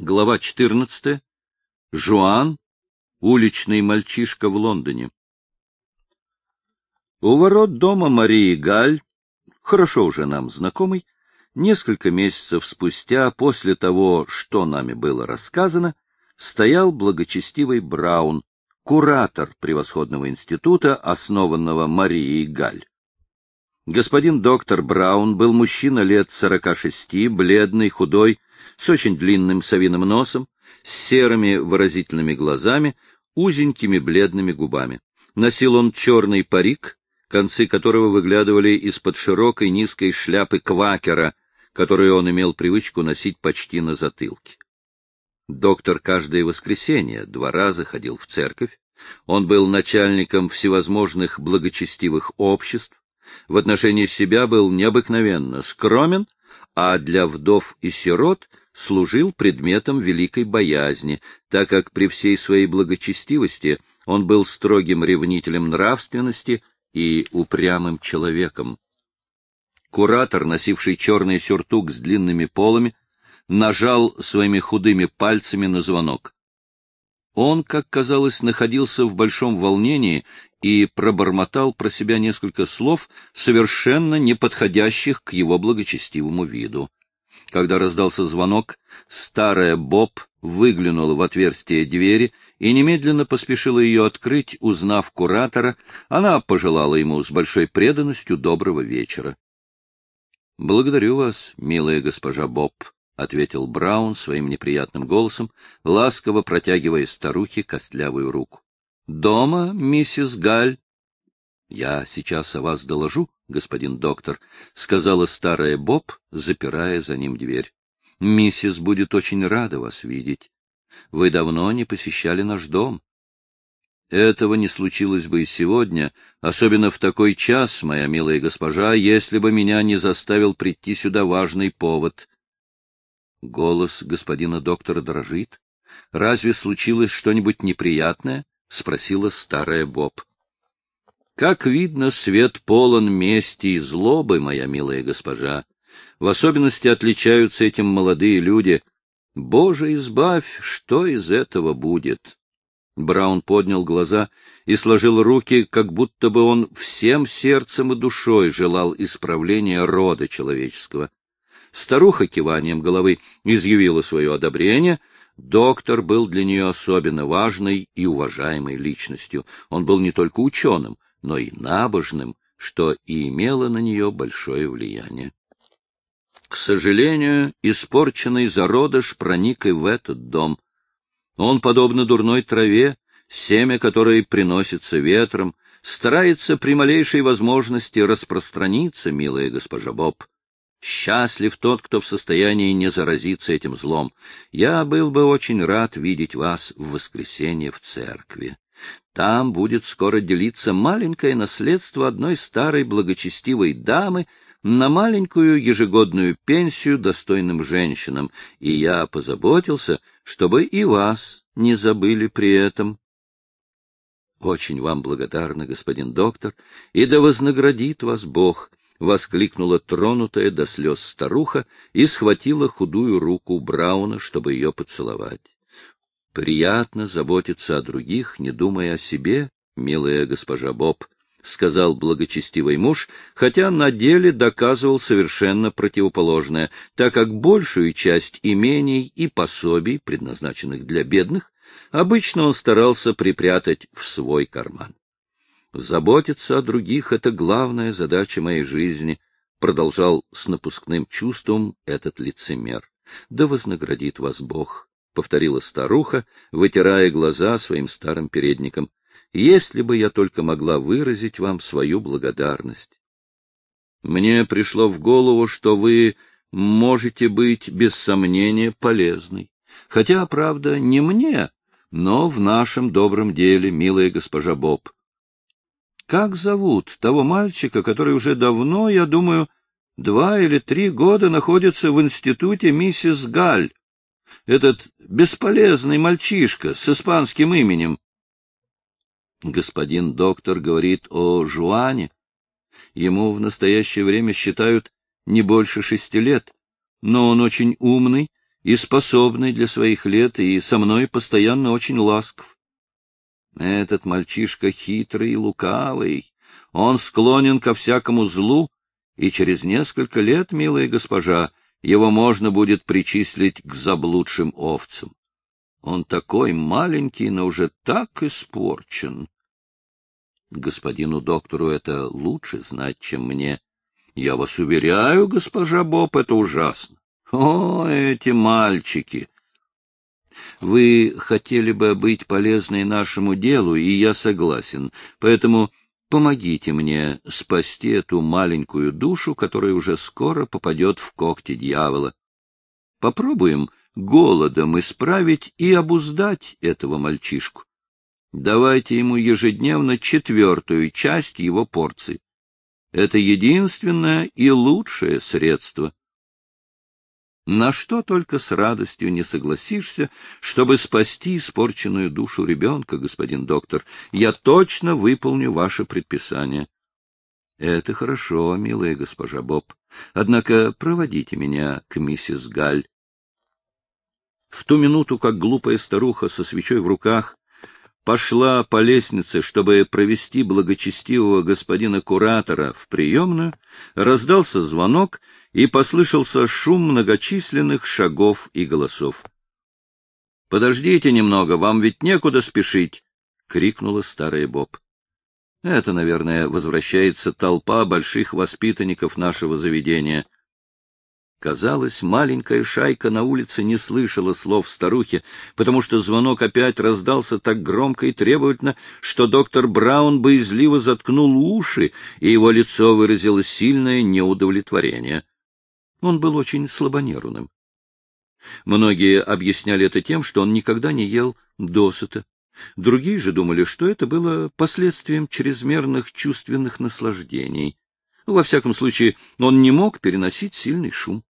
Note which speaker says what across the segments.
Speaker 1: Глава 14. Жуан, уличный мальчишка в Лондоне. У ворот дома Марии Галь, хорошо уже нам знакомый, несколько месяцев спустя, после того, что нами было рассказано, стоял благочестивый Браун, куратор превосходного института, основанного Марией Галь. Господин доктор Браун был мужчина лет сорока шести, бледный, худой, с очень длинным совиным носом, с серыми выразительными глазами, узенькими бледными губами. Носил он черный парик, концы которого выглядывали из-под широкой низкой шляпы квакера, которую он имел привычку носить почти на затылке. Доктор каждое воскресенье два раза ходил в церковь. Он был начальником всевозможных благочестивых обществ. В отношении себя был необыкновенно скромен, а для вдов и сирот служил предметом великой боязни, так как при всей своей благочестивости он был строгим ревнителем нравственности и упрямым человеком. Куратор, носивший черный сюртук с длинными полами, нажал своими худыми пальцами на звонок. Он, как казалось, находился в большом волнении и пробормотал про себя несколько слов, совершенно не подходящих к его благочестивому виду. Когда раздался звонок, старая Боб выглянула в отверстие двери и немедленно поспешила ее открыть, узнав куратора, она пожелала ему с большой преданностью доброго вечера. — Благодарю вас, милая госпожа Боб, — ответил Браун своим неприятным голосом, ласково протягивая старухе костлявую руку. — Дома, миссис Галь? — Я сейчас о вас доложу, господин доктор, — сказала старая Боб, запирая за ним дверь. — Миссис будет очень рада вас видеть. Вы давно не посещали наш дом. Этого не случилось бы и сегодня, особенно в такой час, моя милая госпожа, если бы меня не заставил прийти сюда важный повод. Голос господина доктора дрожит. Разве случилось что-нибудь неприятное? — спросила старая Боб. Как видно, свет полон мести и злобы, моя милая госпожа. В особенности отличаются этим молодые люди. Боже, избавь, что из этого будет? Браун поднял глаза и сложил руки, как будто бы он всем сердцем и душой желал исправления рода человеческого. Старуха киванием головы изъявила свое одобрение. Доктор был для нее особенно важной и уважаемой личностью. Он был не только ученым, но и набожным, что и имело на нее большое влияние. К сожалению, испорченный зародыш проник и в этот дом. Он, подобно дурной траве, семя которой приносится ветром, старается при малейшей возможности распространиться, милая госпожа Боб. Счастлив тот, кто в состоянии не заразиться этим злом. Я был бы очень рад видеть вас в воскресенье в церкви. Там будет скоро делиться маленькое наследство одной старой благочестивой дамы на маленькую ежегодную пенсию достойным женщинам, и я позаботился, чтобы и вас не забыли при этом. Очень вам благодарна, господин доктор, и да вознаградит вас Бог, — воскликнула тронутая до слез старуха и схватила худую руку Брауна, чтобы ее поцеловать. Приятно заботиться о других, не думая о себе, милая госпожа Боб, — сказал благочестивый муж, хотя на деле доказывал совершенно противоположное, так как большую часть имений и пособий, предназначенных для бедных, обычно он старался припрятать в свой карман. «Заботиться о других — это главная задача моей жизни», — продолжал с напускным чувством этот лицемер. «Да вознаградит вас Бог повторила старуха, вытирая глаза своим старым передником. Если бы я только могла выразить вам свою благодарность. Мне пришло в голову, что вы можете быть без сомнения полезной. Хотя, правда, не мне, но в нашем добром деле, милая госпожа Боб. Как зовут того мальчика, который уже давно, я думаю, два или три года находится в институте миссис Галь? Этот бесполезный мальчишка с испанским именем. Господин доктор говорит о Жуане. Ему в настоящее время считают не больше шести лет, но он очень умный и способный для своих лет, и со мной постоянно очень ласков. Этот мальчишка хитрый и лукавый, он склонен ко всякому злу, и через несколько лет, милая госпожа, его можно будет причислить к заблудшим овцам. Он такой маленький, но уже так испорчен. Господину доктору это лучше знать, чем мне. Я вас уверяю, госпожа Боб, это ужасно. О, эти мальчики! Вы хотели бы быть полезной нашему делу, и я согласен. Поэтому помогите мне спасти эту маленькую душу, которая уже скоро попадет в когти дьявола. Попробуем голодом исправить и обуздать этого мальчишку. Давайте ему ежедневно четвертую часть его порции. Это единственное и лучшее средство. На что только с радостью не согласишься, чтобы спасти испорченную душу ребенка, господин доктор. Я точно выполню ваше предписание. Это хорошо, милая госпожа Боб. Однако проводите меня к миссис Галь. В ту минуту, как глупая старуха со свечой в руках пошла по лестнице, чтобы провести благочестивого господина куратора в приемную, раздался звонок, и послышался шум многочисленных шагов и голосов. — Подождите немного, вам ведь некуда спешить! — крикнула старая Боб. Это, наверное, возвращается толпа больших воспитанников нашего заведения — Казалось, маленькая шайка на улице не слышала слов старухи, потому что звонок опять раздался так громко и требовательно, что доктор Браун боязливо заткнул уши, и его лицо выразило сильное неудовлетворение. Он был очень слабонервным. Многие объясняли это тем, что он никогда не ел досыта. Другие же думали, что это было последствием чрезмерных чувственных наслаждений. Во всяком случае, он не мог переносить сильный шум.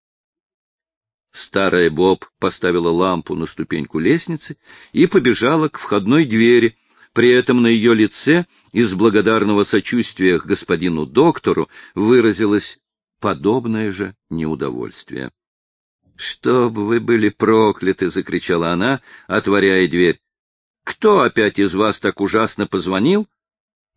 Speaker 1: Старая Боб поставила лампу на ступеньку лестницы и побежала к входной двери. При этом на ее лице из благодарного сочувствия к господину доктору выразилось подобное же неудовольствие. — Чтоб вы были прокляты! — закричала она, отворяя дверь. — Кто опять из вас так ужасно позвонил? —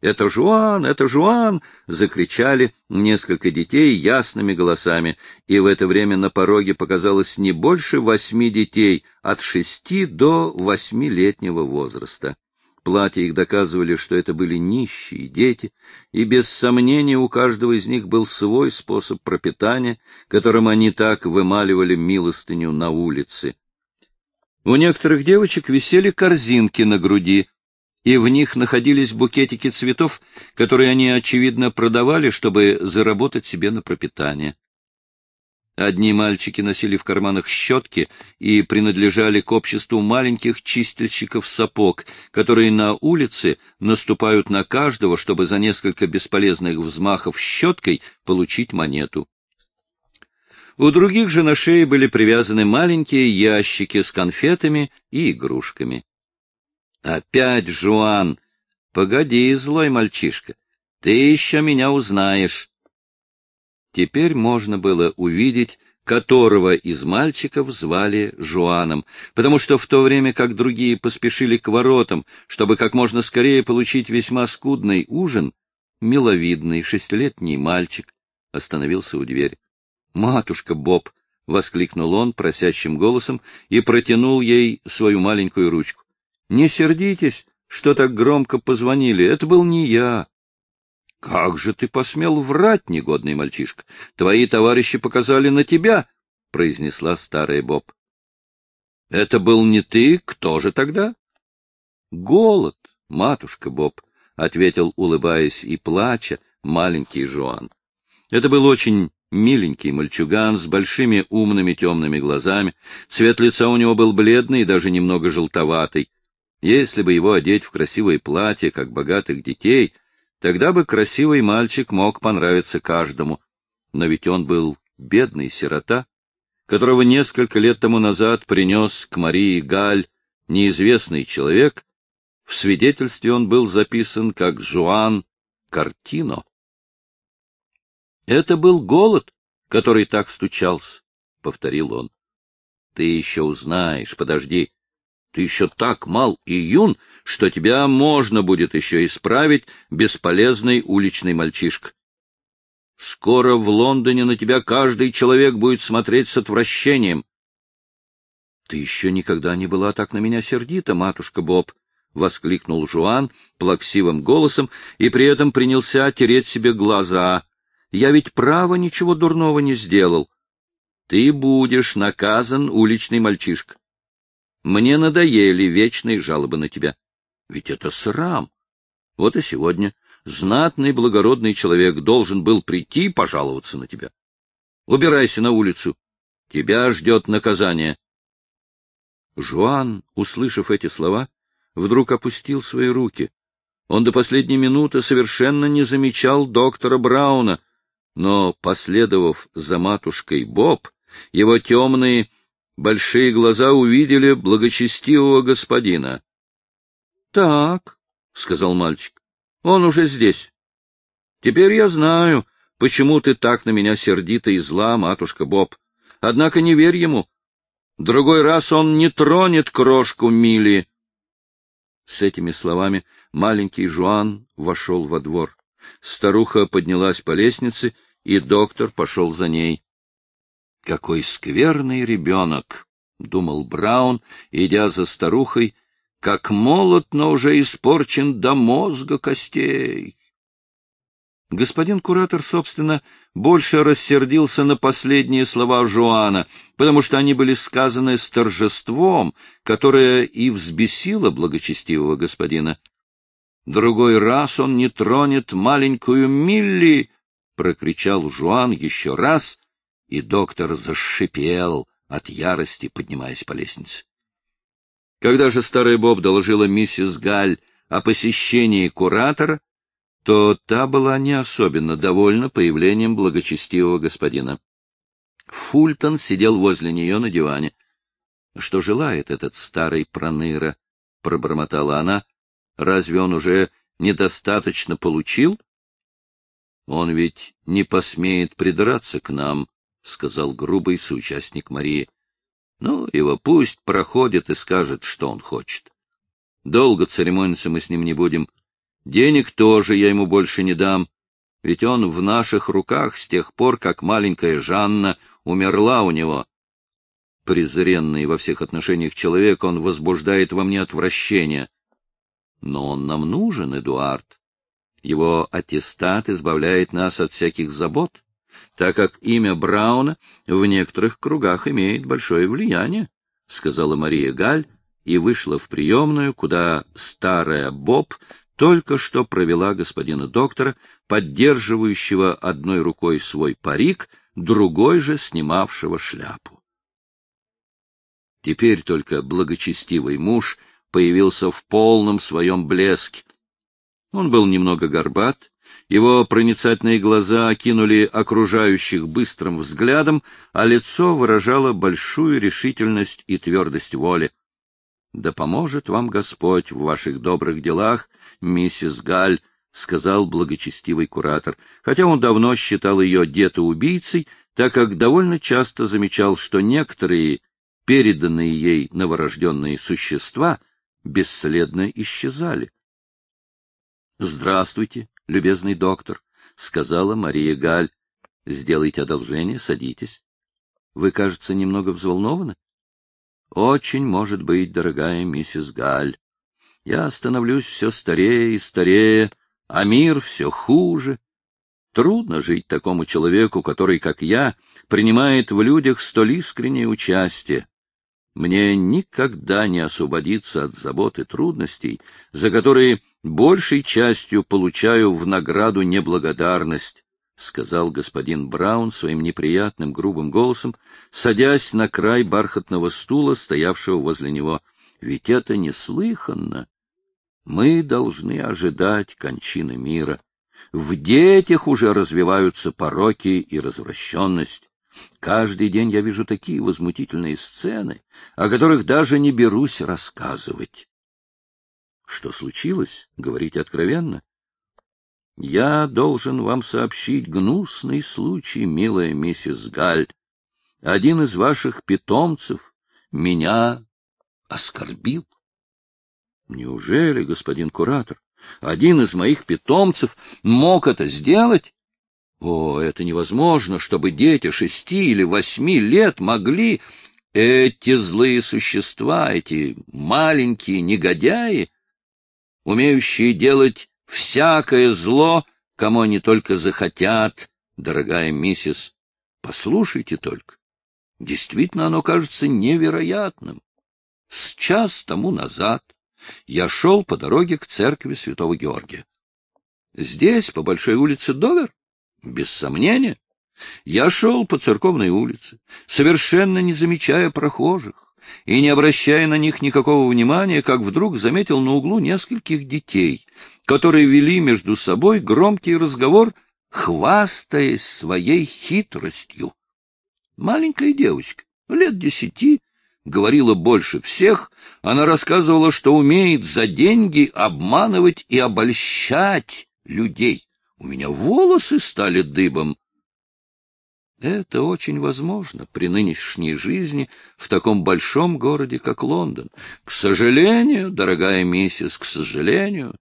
Speaker 1: «Это Жуан! Это Жуан!» — закричали несколько детей ясными голосами, и в это время на пороге показалось не больше восьми детей от шести до восьмилетнего возраста. Платья их доказывали, что это были нищие дети, и без сомнения у каждого из них был свой способ пропитания, которым они так вымаливали милостыню на улице. У некоторых девочек висели корзинки на груди, и в них находились букетики цветов, которые они, очевидно, продавали, чтобы заработать себе на пропитание. Одни мальчики носили в карманах щетки и принадлежали к обществу маленьких чистильщиков сапог, которые на улице наступают на каждого, чтобы за несколько бесполезных взмахов щеткой получить монету. У других же на шее были привязаны маленькие ящики с конфетами и игрушками. Опять Жуан. Погоди, злой мальчишка, ты еще меня узнаешь. Теперь можно было увидеть, которого из мальчиков звали Жуаном, потому что в то время как другие поспешили к воротам, чтобы как можно скорее получить весьма скудный ужин, миловидный шестилетний мальчик остановился у двери. «Матушка Боб!» — воскликнул он просящим голосом и протянул ей свою маленькую ручку. Не сердитесь, что так громко позвонили. Это был не я. — Как же ты посмел врать, негодный мальчишка? Твои товарищи показали на тебя, — произнесла старая Боб. — Это был не ты, кто же тогда? — Голод, матушка Боб, — ответил, улыбаясь и плача, маленький Жуан. Это был очень миленький мальчуган с большими умными темными глазами. Цвет лица у него был бледный и даже немного желтоватый. Если бы его одеть в красивое платье, как богатых детей, тогда бы красивый мальчик мог понравиться каждому. Но ведь он был бедный сирота, которого несколько лет тому назад принес к Марии Галь неизвестный человек, в свидетельстве он был записан как Жуан Картино. Это был голод, который так стучался, — повторил он. Ты еще узнаешь, подожди. Ты еще так мал и юн, что тебя можно будет еще исправить, бесполезный уличный мальчишка. Скоро в Лондоне на тебя каждый человек будет смотреть с отвращением. — Ты еще никогда не была так на меня сердита, матушка Боб, — воскликнул Жуан плаксивым голосом и при этом принялся тереть себе глаза. — Я ведь право ничего дурного не сделал. Ты будешь наказан, уличный мальчишка. Мне надоели вечные жалобы на тебя. Ведь это срам. Вот и сегодня знатный благородный человек должен был прийти пожаловаться на тебя. Убирайся на улицу. Тебя ждет наказание. Жуан, услышав эти слова, вдруг опустил свои руки. Он до последней минуты совершенно не замечал доктора Брауна, но, последовав за матушкой Боб, его темные большие глаза увидели благочестивого господина. — Так, — сказал мальчик, — он уже здесь. Теперь я знаю, почему ты так на меня сердита и зла, матушка Боб. Однако не верь ему. Другой раз он не тронет крошку Мили. С этими словами маленький Жуан вошел во двор. Старуха поднялась по лестнице, и доктор пошел за ней. — Какой скверный ребенок! — думал Браун, идя за старухой, — как молод, но уже испорчен до мозга костей. Господин куратор, собственно, больше рассердился на последние слова Жуана, потому что они были сказаны с торжеством, которое и взбесило благочестивого господина. «Другой раз он не тронет маленькую Милли!» — прокричал Жуан еще раз, и доктор зашипел от ярости, поднимаясь по лестнице. Когда же старый Боб доложила миссис Галь о посещении куратора, то та была не особенно довольна появлением благочестивого господина. Фультон сидел возле нее на диване. — Что желает этот старый проныра? — пробормотала она. — Разве он уже недостаточно получил? — Он ведь не посмеет придраться к нам, — сказал грубый соучастник Марии. — Ну, его пусть проходит и скажет, что он хочет. Долго церемониться мы с ним не будем. — Денег тоже я ему больше не дам, ведь он в наших руках с тех пор, как маленькая Жанна умерла у него. Презренный во всех отношениях человек, он возбуждает во мне отвращение. Но он нам нужен, Эдуард. Его аттестат избавляет нас от всяких забот, так как имя Брауна в некоторых кругах имеет большое влияние, — сказала Мария Галь и вышла в приемную, куда старая Боб только что провела господина доктора, поддерживающего одной рукой свой парик, другой же снимавшего шляпу. Теперь только благочестивый муж появился в полном своем блеске. Он был немного горбат, его проницательные глаза окинули окружающих быстрым взглядом, а лицо выражало большую решительность и твердость воли. Да поможет вам Господь в ваших добрых делах, миссис Галь, — сказал благочестивый куратор, хотя он давно считал ее детоубийцей, так как довольно часто замечал, что некоторые переданные ей новорожденные существа бесследно исчезали. — Здравствуйте, любезный доктор, — сказала Мария Галь. — Сделайте одолжение, садитесь. Вы, кажется, немного взволнованы? Очень может быть, дорогая миссис Галь. Я становлюсь все старее и старее, а мир все хуже. Трудно жить такому человеку, который, как я, принимает в людях столь искреннее участие. Мне никогда не освободиться от забот и трудностей, за которые большей частью получаю в награду неблагодарность, — сказал господин Браун своим неприятным грубым голосом, садясь на край бархатного стула, стоявшего возле него. — Ведь это неслыханно. Мы должны ожидать кончины мира. В детях уже развиваются пороки и развращенность. Каждый день я вижу такие возмутительные сцены, о которых даже не берусь рассказывать. Что случилось? Говорите откровенно. Я должен вам сообщить гнусный случай, милая миссис Галь. Один из ваших питомцев меня оскорбил. Неужели, господин куратор, один из моих питомцев мог это сделать? О, это невозможно, чтобы дети шести или восьми лет могли... Эти злые существа, эти маленькие негодяи, умеющие делать всякое зло, кому они только захотят, дорогая миссис, послушайте только. Действительно, оно кажется невероятным. С час тому назад я шел по дороге к церкви святого Георгия. Здесь, по большой улице Довер, без сомнения, я шел по церковной улице, совершенно не замечая прохожих и не обращая на них никакого внимания, как вдруг заметил на углу нескольких детей, которые вели между собой громкий разговор, хвастаясь своей хитростью. Маленькая девочка, лет десяти, говорила больше всех, она рассказывала, что умеет за деньги обманывать и обольщать людей. У меня волосы стали дыбом. Это очень возможно при нынешней жизни в таком большом городе, как Лондон. К сожалению, дорогая миссис, к сожалению,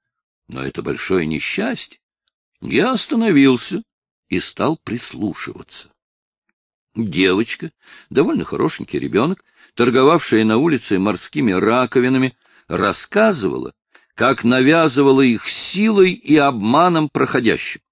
Speaker 1: но это большое несчастье. Я остановился и стал прислушиваться. Девочка, довольно хорошенький ребенок, торговавшая на улице морскими раковинами, рассказывала, как навязывала их силой и обманом проходящим.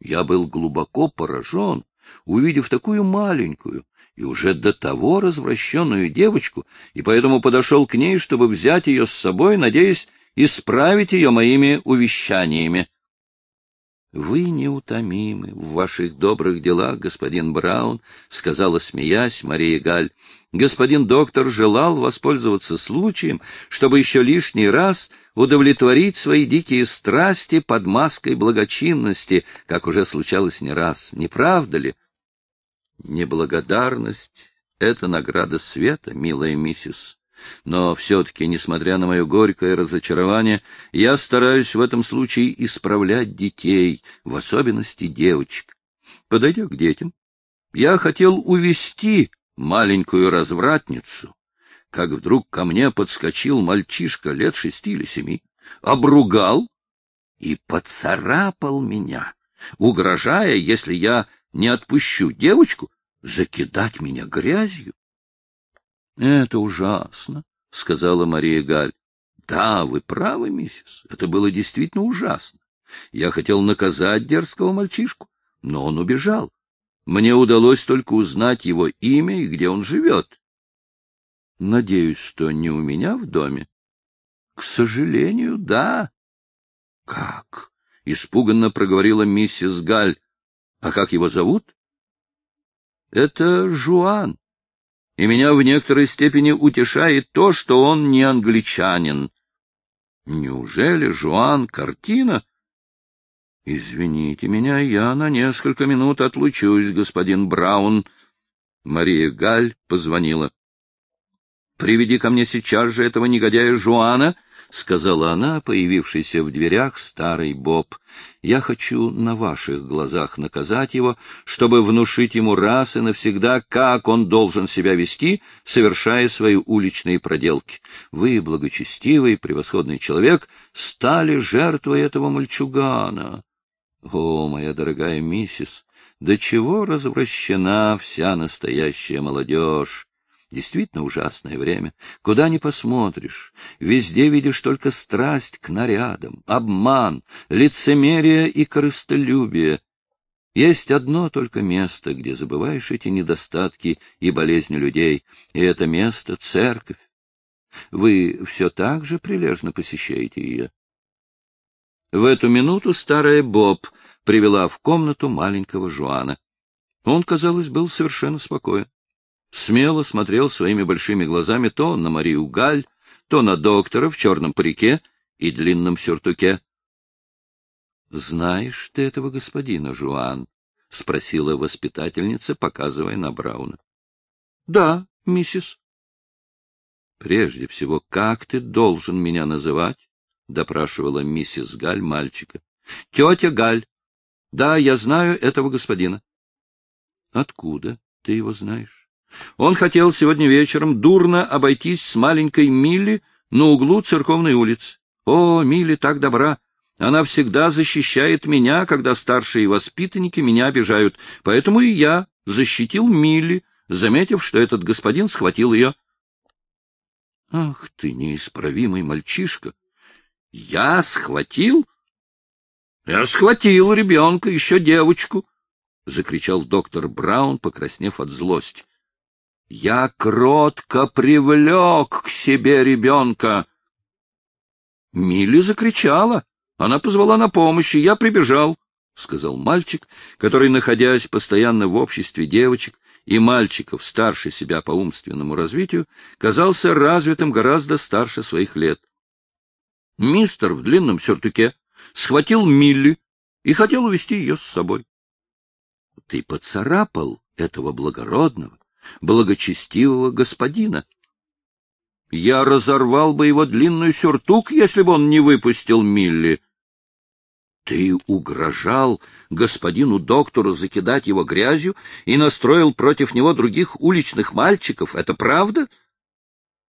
Speaker 1: Я был глубоко поражен, увидев такую маленькую и уже до того развращенную девочку, и поэтому подошел к ней, чтобы взять ее с собой, надеясь исправить ее моими увещаниями. — Вы неутомимы в ваших добрых делах, господин Браун, — сказала, смеясь, Мария Галь. Господин доктор желал воспользоваться случаем, чтобы еще лишний раз удовлетворить свои дикие страсти под маской благочинности, как уже случалось не раз. Не правда ли? Неблагодарность — это награда света, милая миссис. Но все-таки, несмотря на мое горькое разочарование, я стараюсь в этом случае исправлять детей, в особенности девочек. Подойдя к детям, я хотел увести маленькую развратницу, как вдруг ко мне подскочил мальчишка лет шести или семи, обругал и поцарапал меня, угрожая, если я не отпущу девочку, закидать меня грязью. — Это ужасно, — сказала Мария Галь. — Да, вы правы, миссис, это было действительно ужасно. Я хотел наказать дерзкого мальчишку, но он убежал. Мне удалось только узнать его имя и где он живет. Надеюсь, что не у меня в доме. К сожалению, да. Как? Испуганно проговорила миссис Галь. А как его зовут? Это Жуан и меня в некоторой степени утешает то, что он не англичанин. Неужели Жуан картина? Извините меня, я на несколько минут отлучусь, господин Браун. Мария Галь позвонила. Приведи ко мне сейчас же этого негодяя Жуана, — сказала она, появившийся в дверях старый Боб. — Я хочу на ваших глазах наказать его, чтобы внушить ему раз и навсегда, как он должен себя вести, совершая свои уличные проделки. Вы, благочестивый, превосходный человек, стали жертвой этого мальчугана. О, моя дорогая миссис, до чего развращена вся настоящая молодежь! Действительно ужасное время. Куда ни посмотришь, везде видишь только страсть к нарядам, обман, лицемерие и корыстолюбие. Есть одно только место, где забываешь эти недостатки и болезни людей, и это место — церковь. Вы все так же прилежно посещаете ее. В эту минуту старая Боб привела в комнату маленького Жуана. Он, казалось, был совершенно спокоен смело смотрел своими большими глазами то на Марию Галь, то на доктора в черном парике и длинном сюртуке. — Знаешь ты этого господина, Жуан? — спросила воспитательница, показывая на Брауна. — Да, миссис. — Прежде всего, как ты должен меня называть? — допрашивала миссис Галь мальчика. — Тетя Галь. Да, я знаю этого господина. — Откуда ты его знаешь? Он хотел сегодня вечером дурно обойтись с маленькой Милли на углу церковной улицы. О, Милли так добра! Она всегда защищает меня, когда старшие воспитанники меня обижают, поэтому и я защитил Милли, заметив, что этот господин схватил ее. — Ах ты, неисправимый мальчишка! Я схватил? Я схватил ребенка, еще девочку! — закричал доктор Браун, покраснев от злости. — Я кротко привлек к себе ребенка! Милли закричала. Она позвала на помощь, и я прибежал, — сказал мальчик, который, находясь постоянно в обществе девочек и мальчиков старше себя по умственному развитию, казался развитым гораздо старше своих лет. Мистер в длинном сюртуке схватил Милли и хотел увести ее с собой. — Ты поцарапал этого благородного, благочестивого господина, я разорвал бы его длинный сюртук, если бы он не выпустил Милли. Ты угрожал господину доктору закидать его грязью и настроил против него других уличных мальчиков. Это правда?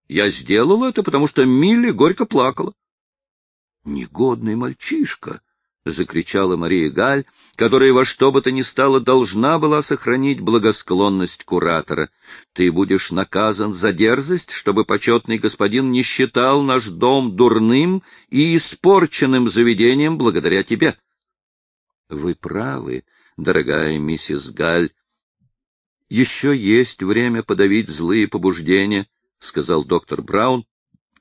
Speaker 1: Я сделал это, потому что Милли горько плакала. Негодный мальчишка! — закричала Мария Галь, которая во что бы то ни стало должна была сохранить благосклонность куратора. — Ты будешь наказан за дерзость, чтобы почетный господин не считал наш дом дурным и испорченным заведением благодаря тебе. — Вы правы, дорогая миссис Галь. — Еще есть время подавить злые побуждения, — сказал доктор Браун,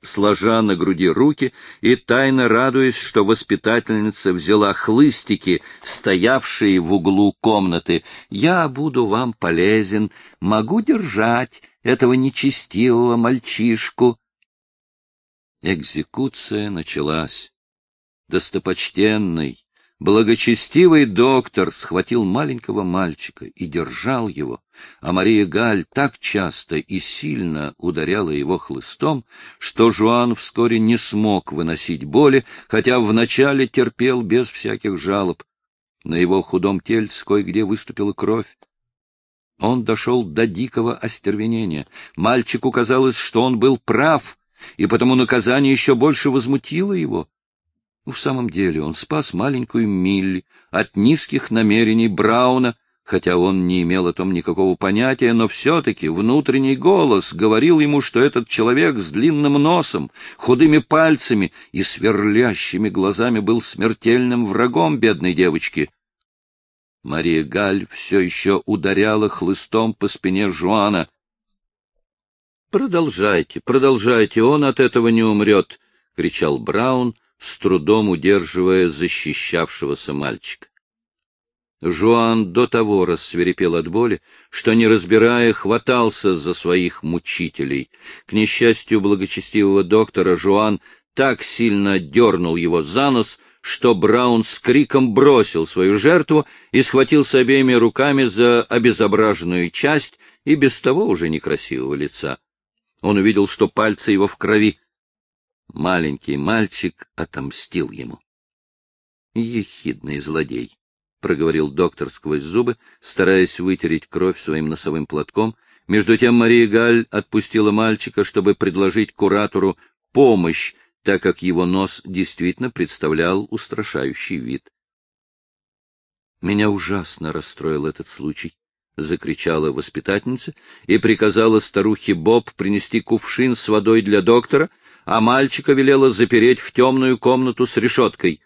Speaker 1: сложа на груди руки и тайно радуясь, что воспитательница взяла хлыстики, стоявшие в углу комнаты. «Я буду вам полезен, могу держать этого нечестивого мальчишку». Экзекуция началась. Достопочтенный, Благочестивый доктор схватил маленького мальчика и держал его, а Мария Галь так часто и сильно ударяла его хлыстом, что Жуан вскоре не смог выносить боли, хотя вначале терпел без всяких жалоб. На его худом тельце кое-где выступила кровь. Он дошел до дикого остервенения. Мальчику казалось, что он был прав, и потому наказание еще больше возмутило его. В самом деле он спас маленькую Милли от низких намерений Брауна, хотя он не имел о том никакого понятия, но все-таки внутренний голос говорил ему, что этот человек с длинным носом, худыми пальцами и сверлящими глазами был смертельным врагом бедной девочки. Мария Галь все еще ударяла хлыстом по спине Жуана. — Продолжайте, продолжайте, он от этого не умрет! — кричал Браун, с трудом удерживая защищавшегося мальчика. Жуан до того рассверепел от боли, что, не разбирая, хватался за своих мучителей. К несчастью благочестивого доктора, Жуан так сильно дернул его за нос, что Браун с криком бросил свою жертву и схватился обеими руками за обезображенную часть и без того уже некрасивого лица. Он увидел, что пальцы его в крови, Маленький мальчик отомстил ему. Ехидный злодей, — проговорил доктор сквозь зубы, стараясь вытереть кровь своим носовым платком. Между тем Мария Галь отпустила мальчика, чтобы предложить куратору помощь, так как его нос действительно представлял устрашающий вид. Меня ужасно расстроил этот случай. — закричала воспитательница и приказала старухе Боб принести кувшин с водой для доктора, а мальчика велела запереть в темную комнату с решеткой.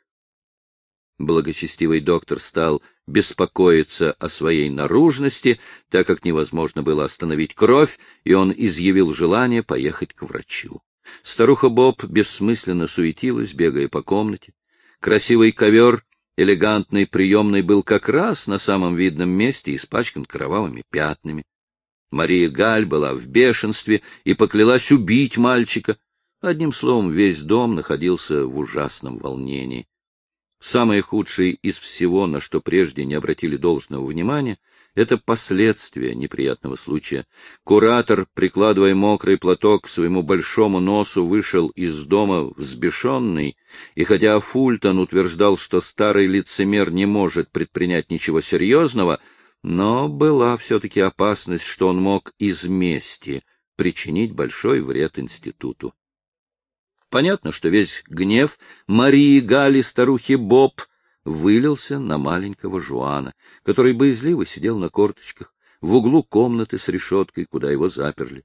Speaker 1: Благочестивый доктор стал беспокоиться о своей наружности, так как невозможно было остановить кровь, и он изъявил желание поехать к врачу. Старуха Боб бессмысленно суетилась, бегая по комнате. Красивый ковер, элегантный приемный, был как раз на самом видном месте испачкан кровавыми пятнами. Мария Галь была в бешенстве и поклялась убить мальчика, Одним словом, весь дом находился в ужасном волнении. Самое худшее из всего, на что прежде не обратили должного внимания, это последствия неприятного случая. Куратор, прикладывая мокрый платок к своему большому носу, вышел из дома взбешенный, и хотя Фультон утверждал, что старый лицемер не может предпринять ничего серьезного, Но была все-таки опасность, что он мог из мести причинить большой вред институту. Понятно, что весь гнев Марии Гали, старухи Боб, вылился на маленького Жуана, который боязливо сидел на корточках в углу комнаты с решеткой, куда его заперли.